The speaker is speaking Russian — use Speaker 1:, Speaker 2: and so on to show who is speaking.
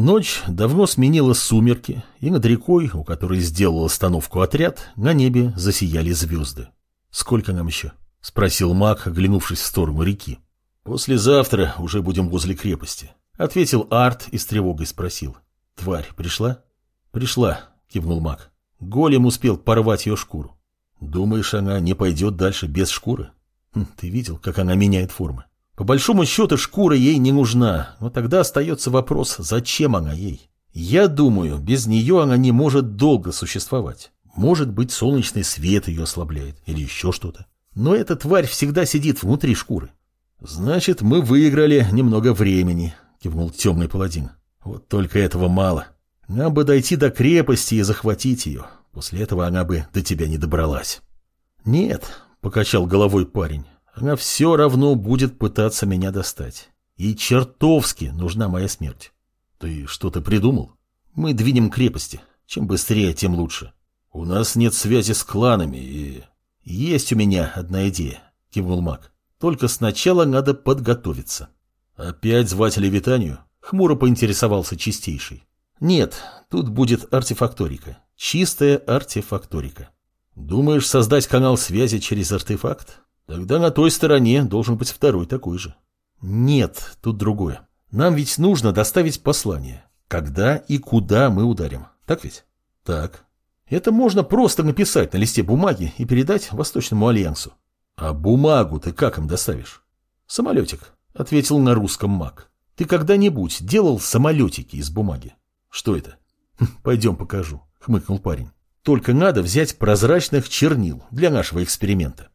Speaker 1: Ночь давно сменила сумерки, и над рекой, у которой сделал остановку отряд, на небе засияли звезды. «Сколько нам еще?» — спросил маг, оглянувшись в сторону реки. «Послезавтра уже будем возле крепости», — ответил Арт и с тревогой спросил. «Тварь пришла?» «Пришла», — кивнул маг. Голем успел порвать ее шкуру. «Думаешь, она не пойдет дальше без шкуры?» хм, «Ты видел, как она меняет формы?» По большому счету шкура ей не нужна, но тогда остается вопрос, зачем она ей? Я думаю, без нее она не может долго существовать. Может быть, солнечный свет ее ослабляет или еще что-то. Но эта тварь всегда сидит внутри шкуры. Значит, мы выиграли немного времени, кивнул темный паладин. Вот только этого мало. Нам бы дойти до крепости и захватить ее. После этого она бы до тебя не добралась. Нет, покачал головой парень. Она все равно будет пытаться меня достать. И чертовски нужна моя смерть. Ты что-то придумал? Мы двинем крепости. Чем быстрее, тем лучше. У нас нет связи с кланами и... Есть у меня одна идея, кивнул маг. Только сначала надо подготовиться. Опять звать Левитанию? Хмуро поинтересовался чистейший. Нет, тут будет артефакторика. Чистая артефакторика. Думаешь создать канал связи через артефакт? Тогда на той стороне должен быть второй такой же. Нет, тут другое. Нам ведь нужно доставить послание. Когда и куда мы ударим. Так ведь? Так. Это можно просто написать на листе бумаги и передать Восточному альянсу. А бумагу ты как им доставишь? Самолетик, ответил на русском маг. Ты когда-нибудь делал самолетики из бумаги? Что это? «Хм, пойдем покажу, хмыкнул парень. Только надо взять прозрачных чернил для нашего эксперимента.